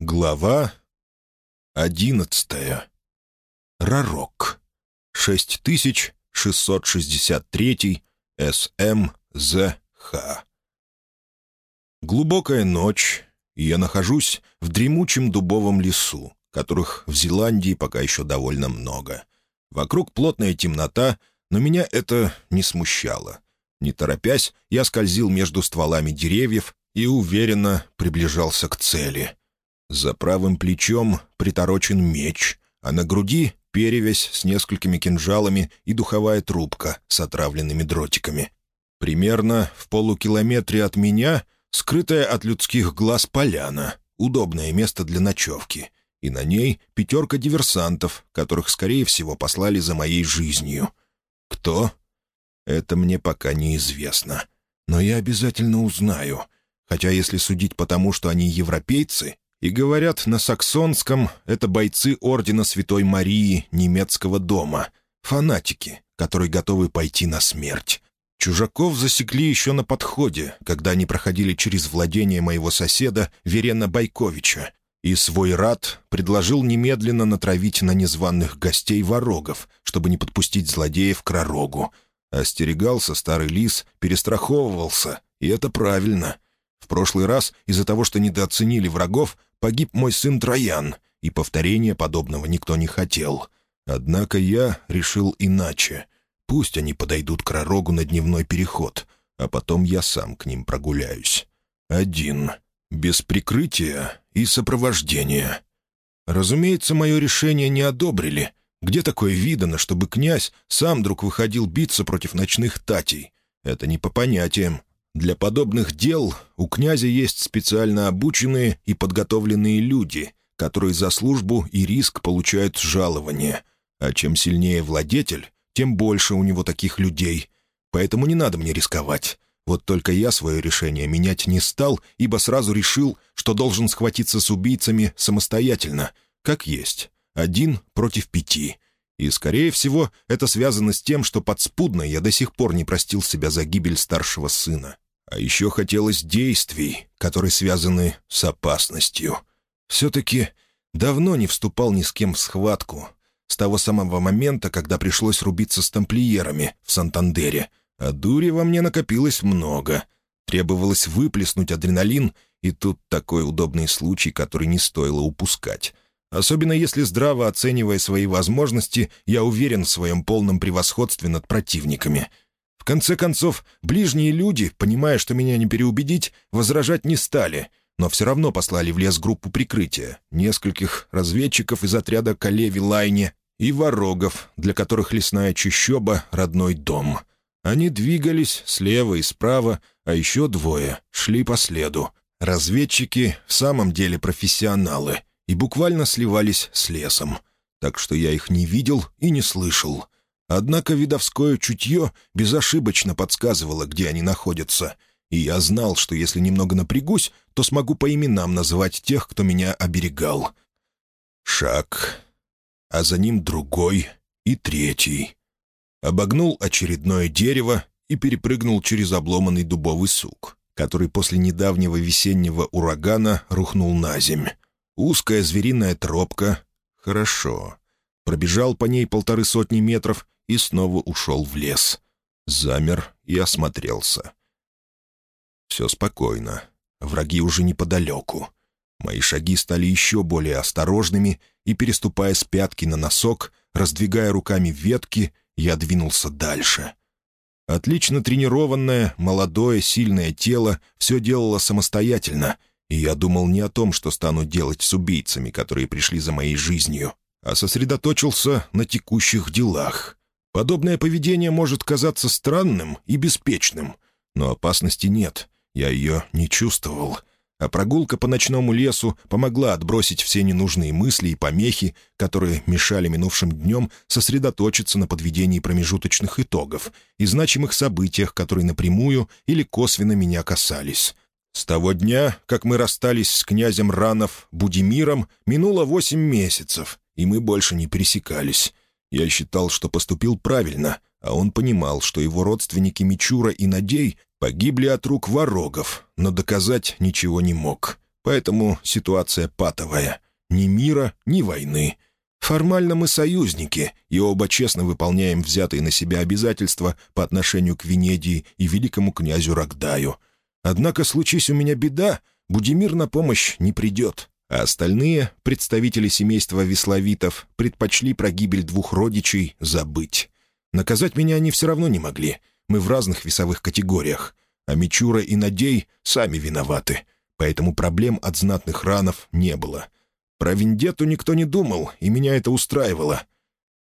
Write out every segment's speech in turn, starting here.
Глава одиннадцатая. Ророк. 6663 СМЗХ. Глубокая ночь, и я нахожусь в дремучем дубовом лесу, которых в Зеландии пока еще довольно много. Вокруг плотная темнота, но меня это не смущало. Не торопясь, я скользил между стволами деревьев и уверенно приближался к цели. За правым плечом приторочен меч, а на груди перевязь с несколькими кинжалами и духовая трубка с отравленными дротиками. Примерно в полукилометре от меня скрытая от людских глаз поляна, удобное место для ночевки, и на ней пятерка диверсантов, которых, скорее всего, послали за моей жизнью. Кто? Это мне пока неизвестно. Но я обязательно узнаю. Хотя, если судить по тому, что они европейцы, и говорят на саксонском, это бойцы Ордена Святой Марии немецкого дома, фанатики, которые готовы пойти на смерть. Чужаков засекли еще на подходе, когда они проходили через владение моего соседа Верена Байковича, и свой рад предложил немедленно натравить на незваных гостей ворогов, чтобы не подпустить злодеев к ророгу. Остерегался старый лис, перестраховывался, и это правильно. В прошлый раз из-за того, что недооценили врагов, погиб мой сын Троян, и повторения подобного никто не хотел. Однако я решил иначе. Пусть они подойдут к Ророгу на дневной переход, а потом я сам к ним прогуляюсь. Один. Без прикрытия и сопровождения. Разумеется, мое решение не одобрили. Где такое видано, чтобы князь сам вдруг выходил биться против ночных татей? Это не по понятиям. Для подобных дел у князя есть специально обученные и подготовленные люди, которые за службу и риск получают жалование. А чем сильнее владетель, тем больше у него таких людей. Поэтому не надо мне рисковать. Вот только я свое решение менять не стал, ибо сразу решил, что должен схватиться с убийцами самостоятельно, как есть, один против пяти. И, скорее всего, это связано с тем, что подспудно я до сих пор не простил себя за гибель старшего сына. А еще хотелось действий, которые связаны с опасностью. Все-таки давно не вступал ни с кем в схватку. С того самого момента, когда пришлось рубиться с тамплиерами в Сантандере. А дури во мне накопилось много. Требовалось выплеснуть адреналин, и тут такой удобный случай, который не стоило упускать. Особенно если, здраво оценивая свои возможности, я уверен в своем полном превосходстве над противниками — конце концов, ближние люди, понимая, что меня не переубедить, возражать не стали, но все равно послали в лес группу прикрытия, нескольких разведчиков из отряда Калеви Лайне и ворогов, для которых лесная чащоба — родной дом. Они двигались слева и справа, а еще двое шли по следу. Разведчики в самом деле профессионалы и буквально сливались с лесом, так что я их не видел и не слышал — Однако видовское чутье безошибочно подсказывало, где они находятся, и я знал, что если немного напрягусь, то смогу по именам назвать тех, кто меня оберегал. Шаг, а за ним другой и третий. Обогнул очередное дерево и перепрыгнул через обломанный дубовый сук, который после недавнего весеннего урагана рухнул на земь. Узкая звериная тропка. Хорошо. Пробежал по ней полторы сотни метров и снова ушел в лес. Замер и осмотрелся. Все спокойно. Враги уже неподалеку. Мои шаги стали еще более осторожными, и, переступая с пятки на носок, раздвигая руками ветки, я двинулся дальше. Отлично тренированное, молодое, сильное тело все делало самостоятельно, и я думал не о том, что стану делать с убийцами, которые пришли за моей жизнью, а сосредоточился на текущих делах. Подобное поведение может казаться странным и беспечным, но опасности нет, я ее не чувствовал. А прогулка по ночному лесу помогла отбросить все ненужные мысли и помехи, которые мешали минувшим днем сосредоточиться на подведении промежуточных итогов и значимых событиях, которые напрямую или косвенно меня касались. С того дня, как мы расстались с князем Ранов Будимиром, минуло восемь месяцев, и мы больше не пересекались. Я считал, что поступил правильно, а он понимал, что его родственники Мичура и Надей погибли от рук ворогов, но доказать ничего не мог. поэтому ситуация патовая. Ни мира, ни войны. Формально мы союзники, и оба честно выполняем взятые на себя обязательства по отношению к Венедии и великому князю Рогдаю. Однако, случись у меня беда, Будимир на помощь не придет, а остальные, представители семейства Весловитов, предпочли про гибель двух родичей забыть. Наказать меня они все равно не могли. Мы в разных весовых категориях. А Мичура и Надей сами виноваты. Поэтому проблем от знатных ранов не было. Про вендетту никто не думал, и меня это устраивало.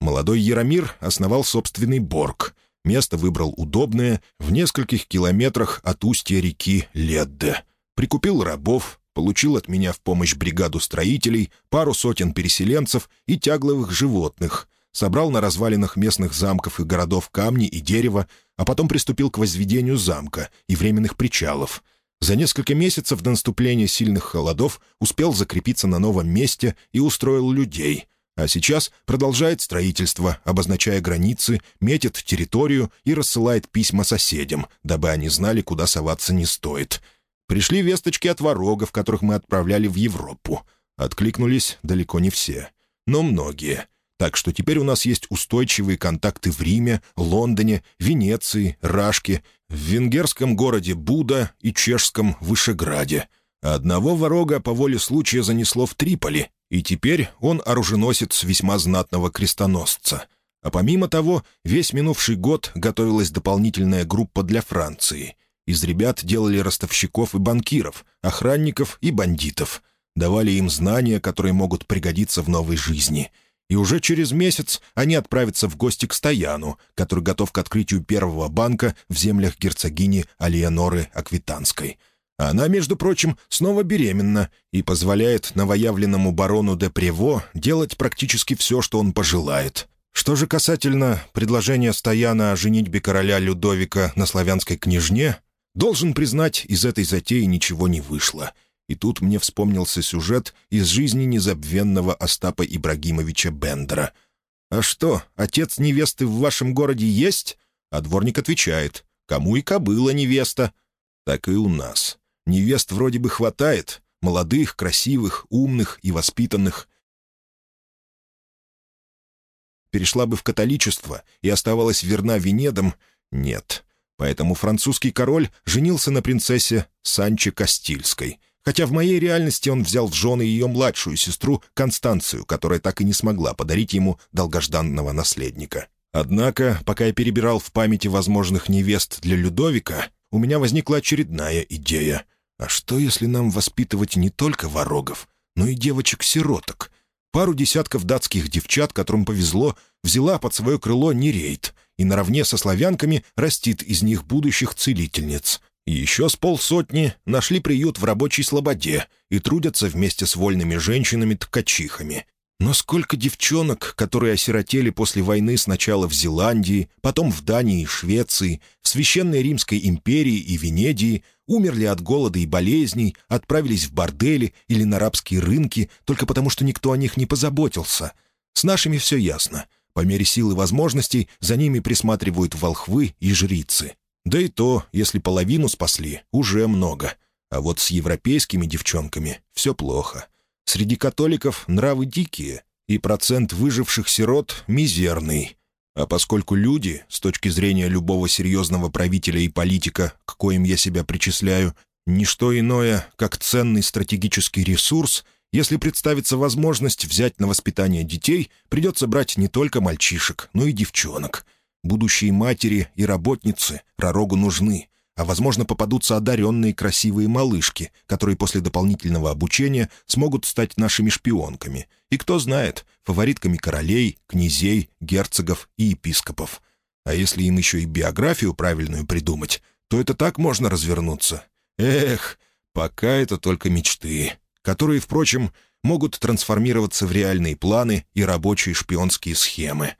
Молодой Яромир основал собственный борг. Место выбрал удобное, в нескольких километрах от устья реки Ледде. Прикупил рабов, получил от меня в помощь бригаду строителей, пару сотен переселенцев и тягловых животных, собрал на развалинах местных замков и городов камни и дерево, а потом приступил к возведению замка и временных причалов. За несколько месяцев до наступления сильных холодов успел закрепиться на новом месте и устроил людей. А сейчас продолжает строительство, обозначая границы, метит территорию и рассылает письма соседям, дабы они знали, куда соваться не стоит. Пришли весточки от ворогов, которых мы отправляли в Европу. Откликнулись далеко не все, но многие. Так что теперь у нас есть устойчивые контакты в Риме, Лондоне, Венеции, Рашке, в венгерском городе Буда и чешском Вышеграде. Одного ворога по воле случая занесло в Триполи, и теперь он оруженосец весьма знатного крестоносца. А помимо того, весь минувший год готовилась дополнительная группа для Франции. Из ребят делали ростовщиков и банкиров, охранников и бандитов. Давали им знания, которые могут пригодиться в новой жизни — и уже через месяц они отправятся в гости к Стояну, который готов к открытию первого банка в землях герцогини Алиеноры Аквитанской. Она, между прочим, снова беременна и позволяет новоявленному барону де Прево делать практически все, что он пожелает. Что же касательно предложения Стояна о женитьбе короля Людовика на славянской княжне, должен признать, из этой затеи ничего не вышло — и тут мне вспомнился сюжет из жизни незабвенного Остапа Ибрагимовича Бендера. «А что, отец невесты в вашем городе есть?» А дворник отвечает, «Кому и кобыла невеста?» Так и у нас. Невест вроде бы хватает, молодых, красивых, умных и воспитанных. Перешла бы в католичество и оставалась верна Венедам? Нет. Поэтому французский король женился на принцессе Санче Кастильской — хотя в моей реальности он взял в жены ее младшую сестру Констанцию, которая так и не смогла подарить ему долгожданного наследника. Однако, пока я перебирал в памяти возможных невест для Людовика, у меня возникла очередная идея. А что, если нам воспитывать не только ворогов, но и девочек-сироток? Пару десятков датских девчат, которым повезло, взяла под свое крыло Нерейт и наравне со славянками растит из них будущих целительниц. И еще с полсотни нашли приют в рабочей слободе и трудятся вместе с вольными женщинами-ткачихами. Но сколько девчонок, которые осиротели после войны сначала в Зеландии, потом в Дании и Швеции, в Священной Римской империи и Венедии, умерли от голода и болезней, отправились в бордели или на рабские рынки только потому, что никто о них не позаботился. С нашими все ясно. По мере сил и возможностей за ними присматривают волхвы и жрицы. Да и то, если половину спасли, уже много. А вот с европейскими девчонками все плохо. Среди католиков нравы дикие, и процент выживших сирот мизерный. А поскольку люди, с точки зрения любого серьезного правителя и политика, к коим я себя причисляю, ничто иное, как ценный стратегический ресурс, если представится возможность взять на воспитание детей, придется брать не только мальчишек, но и девчонок — Будущие матери и работницы пророгу нужны, а, возможно, попадутся одаренные красивые малышки, которые после дополнительного обучения смогут стать нашими шпионками. И кто знает, фаворитками королей, князей, герцогов и епископов. А если им еще и биографию правильную придумать, то это так можно развернуться. Эх, пока это только мечты, которые, впрочем, могут трансформироваться в реальные планы и рабочие шпионские схемы.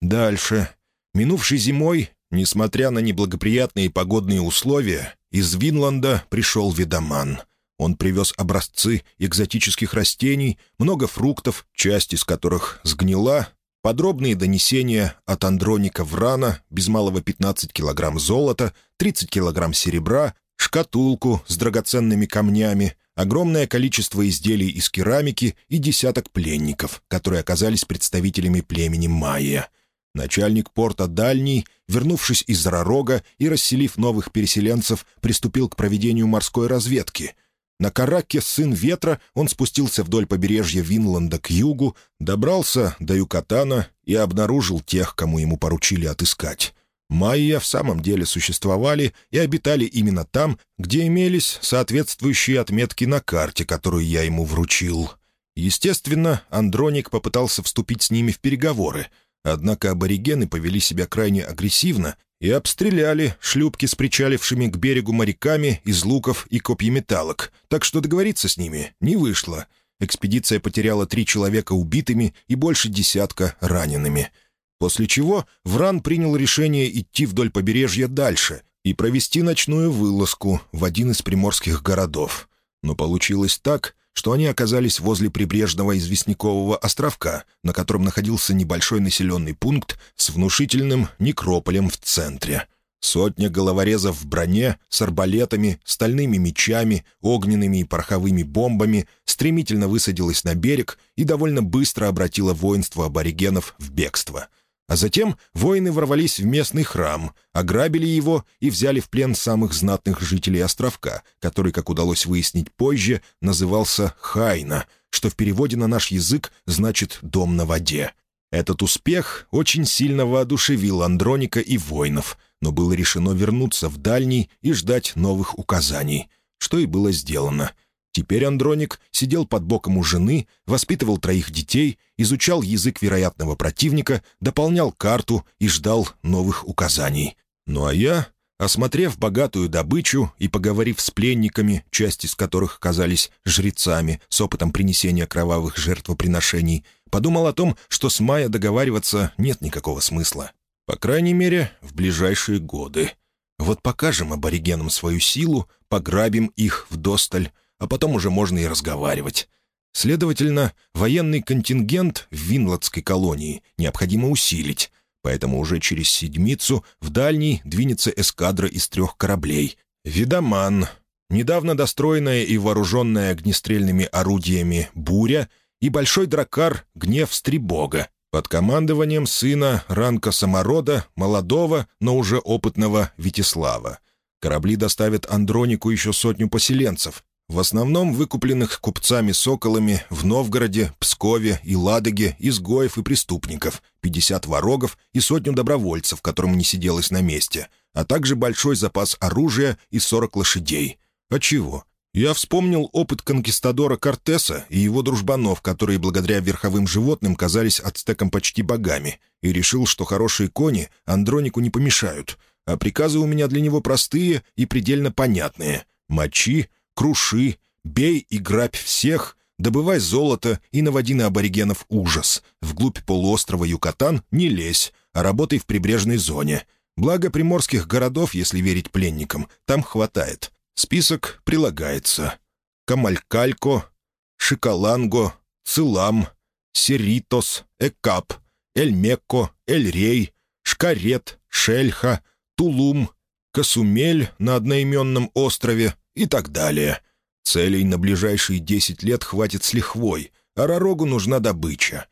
Дальше Минувшей зимой, несмотря на неблагоприятные погодные условия, из Винланда пришел ведоман. Он привез образцы экзотических растений, много фруктов, часть из которых сгнила, подробные донесения от Андроника Врана, без малого 15 килограмм золота, 30 килограмм серебра, шкатулку с драгоценными камнями, огромное количество изделий из керамики и десяток пленников, которые оказались представителями племени майя. Начальник порта Дальний, вернувшись из Ророга и расселив новых переселенцев, приступил к проведению морской разведки. На Караке «Сын ветра» он спустился вдоль побережья Винланда к югу, добрался до Юкатана и обнаружил тех, кому ему поручили отыскать. Майя в самом деле существовали и обитали именно там, где имелись соответствующие отметки на карте, которую я ему вручил. Естественно, Андроник попытался вступить с ними в переговоры, однако аборигены повели себя крайне агрессивно и обстреляли шлюпки с причалившими к берегу моряками из луков и копьеметалок, так что договориться с ними не вышло. Экспедиция потеряла три человека убитыми и больше десятка ранеными. После чего Вран принял решение идти вдоль побережья дальше и провести ночную вылазку в один из приморских городов. Но получилось так, что они оказались возле прибрежного известнякового островка, на котором находился небольшой населенный пункт с внушительным некрополем в центре. Сотня головорезов в броне, с арбалетами, стальными мечами, огненными и пороховыми бомбами стремительно высадилась на берег и довольно быстро обратила воинство аборигенов в бегство — а затем воины ворвались в местный храм, ограбили его и взяли в плен самых знатных жителей островка, который, как удалось выяснить позже, назывался Хайна, что в переводе на наш язык значит «дом на воде». Этот успех очень сильно воодушевил Андроника и воинов, но было решено вернуться в Дальний и ждать новых указаний, что и было сделано — Теперь Андроник сидел под боком у жены, воспитывал троих детей, изучал язык вероятного противника, дополнял карту и ждал новых указаний. Ну а я, осмотрев богатую добычу и поговорив с пленниками, часть из которых казались жрецами с опытом принесения кровавых жертвоприношений, подумал о том, что с Майя договариваться нет никакого смысла. По крайней мере, в ближайшие годы. Вот покажем аборигенам свою силу, пограбим их в досталь, а потом уже можно и разговаривать. Следовательно, военный контингент в Винладской колонии необходимо усилить, поэтому уже через седмицу в дальний двинется эскадра из трех кораблей. «Видоман», недавно достроенная и вооруженная огнестрельными орудиями «Буря» и большой дракар «Гнев Стрибога» под командованием сына Ранка Саморода, молодого, но уже опытного Витислава. Корабли доставят Андронику еще сотню поселенцев, в основном выкупленных купцами-соколами в Новгороде, Пскове и Ладоге изгоев и преступников, 50 ворогов и сотню добровольцев, которым не сиделось на месте, а также большой запас оружия и 40 лошадей. А чего? Я вспомнил опыт конкистадора Кортеса и его дружбанов, которые благодаря верховым животным казались ацтекам почти богами, и решил, что хорошие кони Андронику не помешают, а приказы у меня для него простые и предельно понятные — мочи, круши, бей и грабь всех, добывай золото и наводи на аборигенов ужас. Вглубь полуострова Юкатан не лезь, а работай в прибрежной зоне. Благо приморских городов, если верить пленникам, там хватает. Список прилагается. Камалькалько, Шикаланго, Цилам, Серитос, Экап, Эльмекко, Эльрей, Шкарет, Шельха, Тулум, Касумель на одноименном острове, и так далее. Целей на ближайшие десять лет хватит с лихвой, а Ророгу нужна добыча.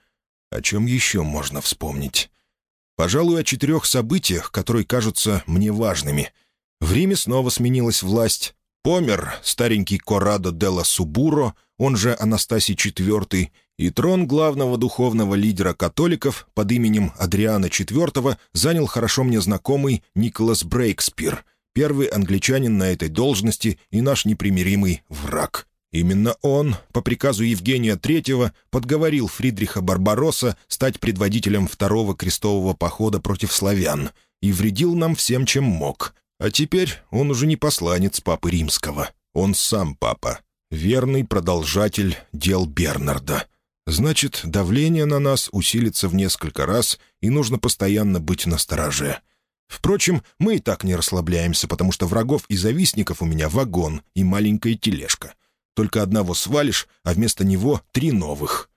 О чем еще можно вспомнить? Пожалуй, о четырех событиях, которые кажутся мне важными. В Риме снова сменилась власть. Помер старенький Корадо Делла Субуро, он же Анастасий IV, и трон главного духовного лидера католиков под именем Адриана IV занял хорошо мне знакомый Николас Брейкспир — первый англичанин на этой должности и наш непримиримый враг. Именно он, по приказу Евгения III, подговорил Фридриха Барбаросса стать предводителем второго крестового похода против славян и вредил нам всем, чем мог. А теперь он уже не посланец Папы Римского. Он сам папа, верный продолжатель дел Бернарда. Значит, давление на нас усилится в несколько раз, и нужно постоянно быть настороже. Впрочем, мы и так не расслабляемся, потому что врагов и завистников у меня вагон и маленькая тележка. Только одного свалишь, а вместо него три новых.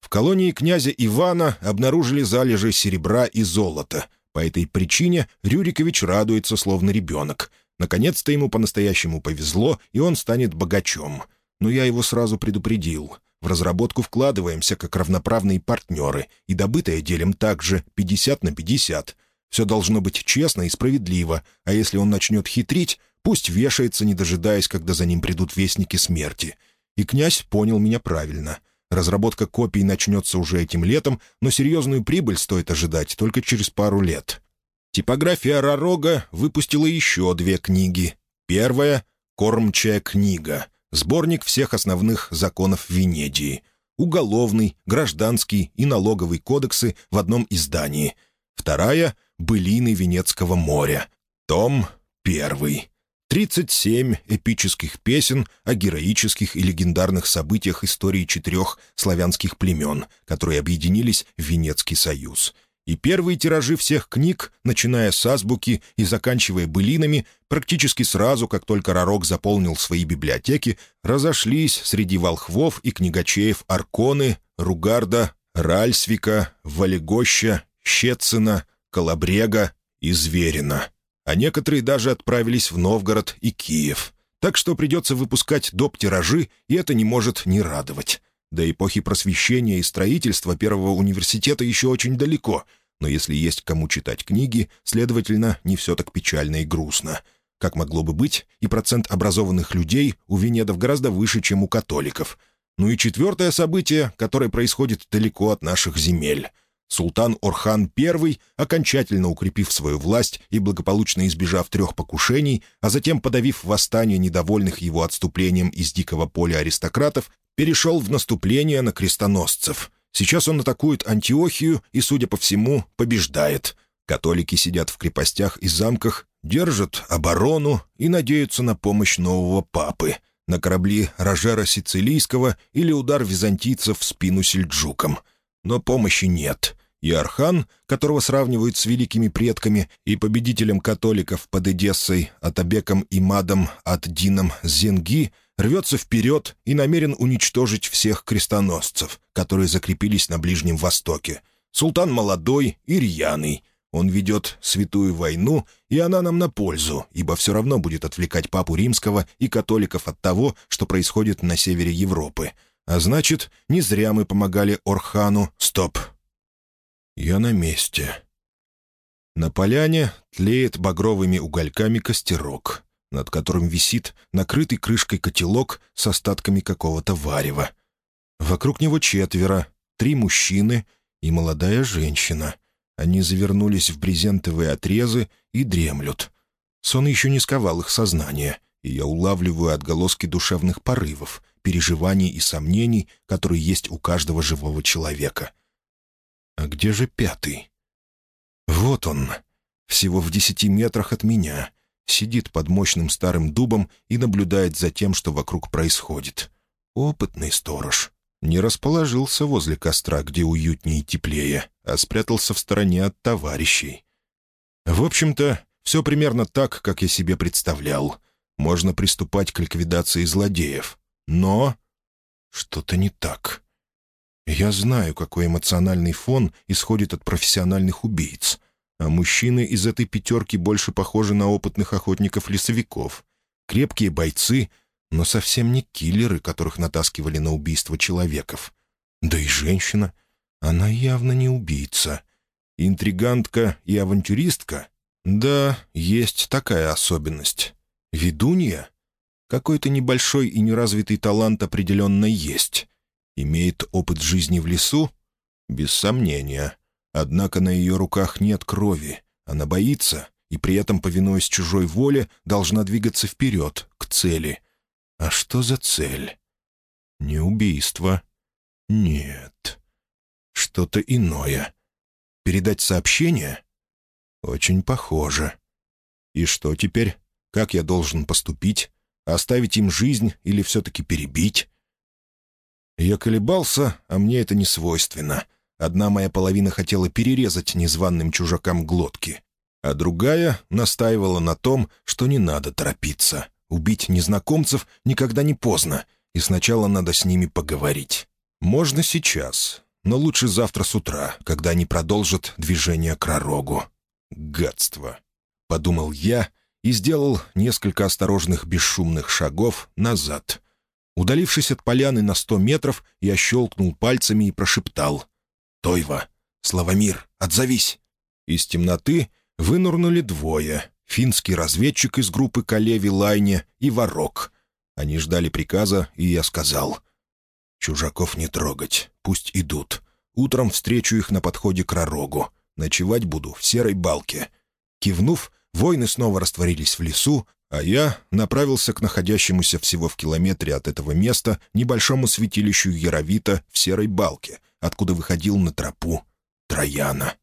В колонии князя Ивана обнаружили залежи серебра и золота. По этой причине Рюрикович радуется, словно ребенок. Наконец-то ему по-настоящему повезло, и он станет богачом. Но я его сразу предупредил. В разработку вкладываемся как равноправные партнеры, и добытое делим также 50 на 50. Все должно быть честно и справедливо, а если он начнет хитрить, пусть вешается, не дожидаясь, когда за ним придут вестники смерти. И князь понял меня правильно. Разработка копий начнется уже этим летом, но серьезную прибыль стоит ожидать только через пару лет. Типография Ророга выпустила еще две книги. Первая — «Кормчая книга», сборник всех основных законов Венедии. Уголовный, гражданский и налоговый кодексы в одном издании. Вторая — «Былины Венецкого моря», том первый. 37 эпических песен о героических и легендарных событиях истории четырех славянских племен, которые объединились в Венецкий союз. И первые тиражи всех книг, начиная с азбуки и заканчивая былинами, практически сразу, как только Ророк заполнил свои библиотеки, разошлись среди волхвов и книгачеев Арконы, Ругарда, Ральсвика, Валегоща, Щецина, Колобрега и Зверина а некоторые даже отправились в Новгород и Киев. Так что придется выпускать доп. тиражи, и это не может не радовать. До эпохи просвещения и строительства первого университета еще очень далеко, но если есть кому читать книги, следовательно, не все так печально и грустно. Как могло бы быть, и процент образованных людей у венедов гораздо выше, чем у католиков. Ну и четвертое событие, которое происходит далеко от наших земель — Султан Орхан I, окончательно укрепив свою власть и благополучно избежав трех покушений, а затем подавив восстание недовольных его отступлением из дикого поля аристократов, перешел в наступление на крестоносцев. Сейчас он атакует Антиохию и, судя по всему, побеждает. Католики сидят в крепостях и замках, держат оборону и надеются на помощь нового папы, на корабли Рожера Сицилийского или удар византийцев в спину сельджукам — но помощи нет. И Архан, которого сравнивают с великими предками и победителем католиков под Эдессой, Атабеком и Мадом Ад-Дином Зенги, рвется вперед и намерен уничтожить всех крестоносцев, которые закрепились на Ближнем Востоке. Султан молодой и рьяный. Он ведет святую войну, и она нам на пользу, ибо все равно будет отвлекать папу римского и католиков от того, что происходит на севере Европы — а значит, не зря мы помогали Орхану. Стоп. Я на месте. На поляне тлеет багровыми угольками костерок, над которым висит накрытый крышкой котелок с остатками какого-то варева. Вокруг него четверо, три мужчины и молодая женщина. Они завернулись в брезентовые отрезы и дремлют. Сон еще не сковал их сознание, и я улавливаю отголоски душевных порывов, переживаний и сомнений, которые есть у каждого живого человека. А где же пятый? Вот он, всего в десяти метрах от меня, сидит под мощным старым дубом и наблюдает за тем, что вокруг происходит. Опытный сторож. Не расположился возле костра, где уютнее и теплее, а спрятался в стороне от товарищей. В общем-то, все примерно так, как я себе представлял. Можно приступать к ликвидации злодеев. Но что-то не так. Я знаю, какой эмоциональный фон исходит от профессиональных убийц, а мужчины из этой пятерки больше похожи на опытных охотников-лесовиков. Крепкие бойцы, но совсем не киллеры, которых натаскивали на убийство человеков. Да и женщина, она явно не убийца. Интригантка и авантюристка? Да, есть такая особенность. Ведунья? Какой-то небольшой и неразвитый талант определенно есть. Имеет опыт жизни в лесу? Без сомнения. Однако на ее руках нет крови. Она боится и при этом, повинуясь чужой воле, должна двигаться вперед, к цели. А что за цель? Не убийство. Нет. Что-то иное. Передать сообщение? Очень похоже. И что теперь? Как я должен поступить? Оставить им жизнь или все-таки перебить? Я колебался, а мне это не свойственно. Одна моя половина хотела перерезать незваным чужакам глотки, а другая настаивала на том, что не надо торопиться. Убить незнакомцев никогда не поздно, и сначала надо с ними поговорить. Можно сейчас, но лучше завтра с утра, когда они продолжат движение к Ророгу. «Гадство!» — подумал я и сделал несколько осторожных бесшумных шагов назад. Удалившись от поляны на сто метров, я щелкнул пальцами и прошептал. «Тойва! Славомир, отзовись!» Из темноты вынурнули двое — финский разведчик из группы Калеви Лайне и Ворок. Они ждали приказа, и я сказал. «Чужаков не трогать, пусть идут. Утром встречу их на подходе к Ророгу. Ночевать буду в серой балке». Кивнув, воины снова растворились в лесу, а я направился к находящемуся всего в километре от этого места небольшому святилищу Яровита в серой балке, откуда выходил на тропу Трояна.